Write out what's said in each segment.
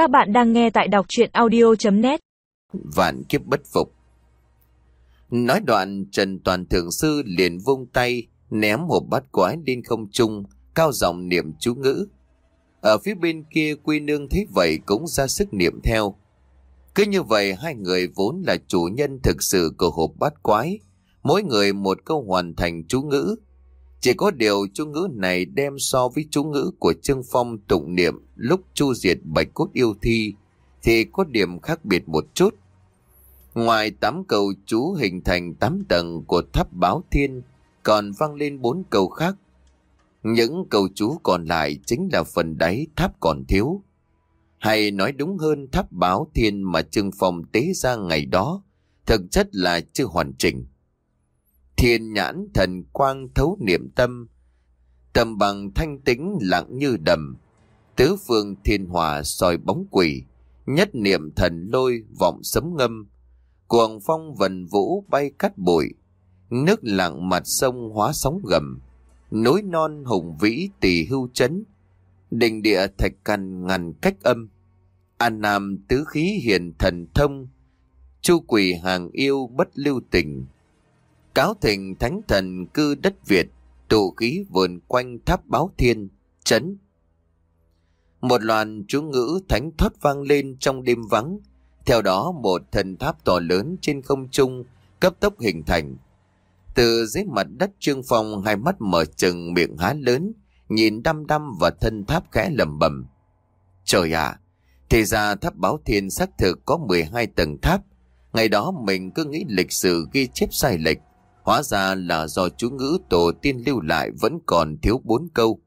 Các bạn đang nghe tại đọc chuyện audio.net Vạn kiếp bất phục. Nói đoạn Trần Toàn Thượng Sư liền vung tay ném một bát quái lên không trung cao giọng niệm chú ngữ. Ở phía bên kia quy nương thấy vậy cũng ra sức niệm theo. Cứ như vậy hai người vốn là chủ nhân thực sự của hộp bát quái, mỗi người một câu hoàn thành chú ngữ. Chỉ có điều chú ngữ này đem so với chú ngữ của Trương Phong tụng niệm lúc chu diệt bạch cốt yêu thi, thì có điểm khác biệt một chút. Ngoài tám cầu chú hình thành tám tầng của tháp báo thiên, còn vang lên bốn cầu khác. Những cầu chú còn lại chính là phần đáy tháp còn thiếu. Hay nói đúng hơn, tháp báo thiên mà Trương Phong tế ra ngày đó, thực chất là chưa hoàn chỉnh. Thiên nhãn thần quang thấu niệm tâm, tầm bằng thanh tĩnh lặng như đầm, tứ phương thiên hòa soi bóng quỷ, nhất niệm thần lôi vọng sấm ngâm, cuồng phong vần vũ bay cắt bụi, nước lặng mặt sông hóa sóng gầm, núi non hùng vĩ tỳ hưu chấn, đình địa thạch căn ngàn cách âm, an nam tứ khí hiền thần thông, chu quỷ hàng yêu bất lưu tình, cáo thịnh thánh thần cư đất Việt, tụ khí vườn quanh tháp báo thiên, chấn. Một loạt chú ngữ thánh thoát vang lên trong đêm vắng, theo đó một thần tháp to lớn trên không trung cấp tốc hình thành. Từ dưới mặt đất trương phong hai mắt mở chừng miệng há lớn, nhìn đăm đăm vào thân tháp khẽ lầm bầm. Trời ạ, thì ra tháp báo thiên xác thực có 12 tầng tháp. Ngày đó mình cứ nghĩ lịch sử ghi chép sai lệch. Hóa ra là do chú ngữ tổ tiên lưu lại vẫn còn thiếu bốn câu.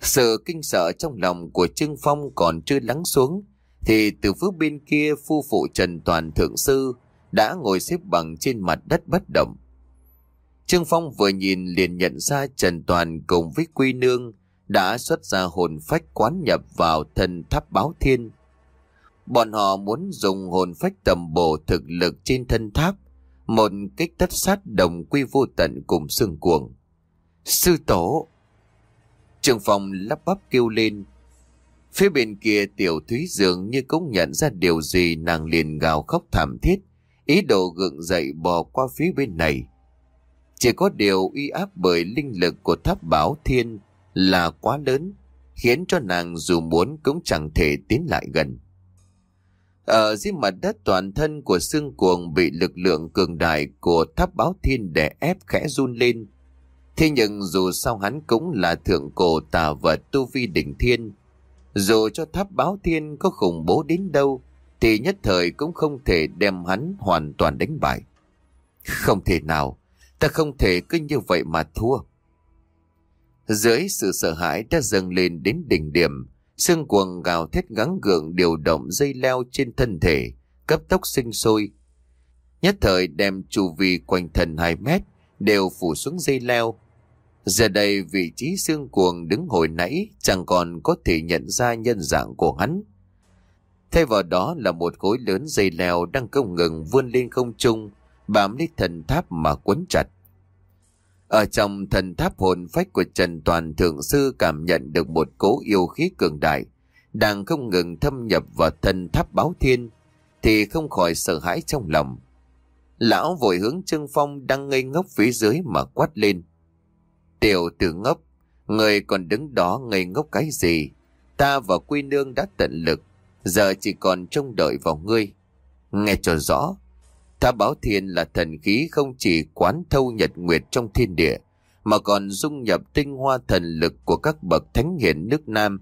Sự kinh sợ trong lòng của Trương Phong còn chưa lắng xuống, thì từ phía bên kia phu phụ Trần Toàn Thượng Sư đã ngồi xếp bằng trên mặt đất bất động. Trương Phong vừa nhìn liền nhận ra Trần Toàn cùng với Quy Nương đã xuất ra hồn phách quán nhập vào thần tháp báo thiên. Bọn họ muốn dùng hồn phách tầm bổ thực lực trên thân tháp, một kích tất sát đồng quy vô tận cùng xương cuồng. Sư tổ! trường phòng lắp bắp kêu lên. Phía bên kia tiểu thúy dường như cũng nhận ra điều gì nàng liền gào khóc thảm thiết, ý đồ gượng dậy bò qua phía bên này. Chỉ có điều uy áp bởi linh lực của tháp bảo thiên là quá lớn, khiến cho nàng dù muốn cũng chẳng thể tiến lại gần. Ở dưới mặt đất toàn thân của xương cuồng bị lực lượng cường đại của tháp báo thiên đè ép khẽ run lên. Thế nhưng dù sao hắn cũng là thượng cổ tà vật tu vi đỉnh thiên, dù cho tháp báo thiên có khủng bố đến đâu, thì nhất thời cũng không thể đem hắn hoàn toàn đánh bại. Không thể nào, ta không thể cứ như vậy mà thua. Dưới sự sợ hãi đã dâng lên đến đỉnh điểm, xương cuồng gào thét gắng gượng điều động dây leo trên thân thể, cấp tốc sinh sôi. Nhất thời đem chu vi quanh thân 2 mét đều phủ xuống dây leo. Giờ đây vị trí xương cuồng đứng hồi nãy chẳng còn có thể nhận ra nhân dạng của hắn. Thay vào đó là một khối lớn dây leo đang không ngừng vươn lên không trung, bám lấy thần tháp mà quấn chặt. Ở trong thần tháp hồn phách của Trần Toàn Thượng Sư cảm nhận được một cố yêu khí cường đại, đang không ngừng thâm nhập vào thần tháp báo thiên, thì không khỏi sợ hãi trong lòng. Lão vội hướng Trương Phong đang ngây ngốc phía dưới mà quát lên. Tiểu tử ngốc, người còn đứng đó ngây ngốc cái gì? Ta và Quy Nương đã tận lực, giờ chỉ còn trông đợi vào ngươi. Nghe cho rõ, Tha Báo Thiên là thần khí không chỉ quán thâu nhật nguyệt trong thiên địa, mà còn dung nhập tinh hoa thần lực của các bậc thánh hiển nước Nam.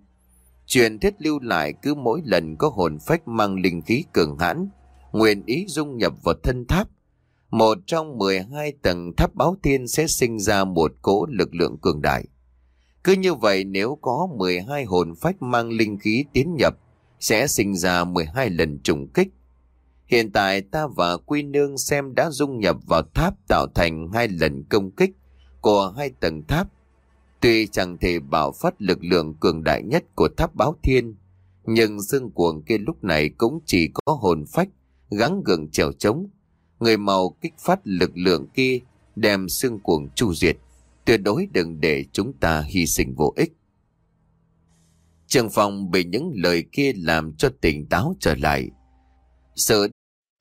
Truyền thuyết lưu lại cứ mỗi lần có hồn phách mang linh khí cường hãn, nguyện ý dung nhập vào thân tháp. Một trong 12 tầng tháp báo thiên sẽ sinh ra một cỗ lực lượng cường đại. Cứ như vậy nếu có 12 hồn phách mang linh khí tiến nhập, sẽ sinh ra 12 lần trùng kích. Hiện tại ta và Quy Nương xem đã dung nhập vào tháp tạo thành hai lần công kích của hai tầng tháp. Tuy chẳng thể bảo phát lực lượng cường đại nhất của tháp báo thiên, nhưng dương cuồng kia lúc này cũng chỉ có hồn phách, gắng gượng trèo trống. Người màu kích phát lực lượng kia đem xương cuồng chu diệt, tuyệt đối đừng để chúng ta hy sinh vô ích. Trường phòng bị những lời kia làm cho tỉnh táo trở lại. Sự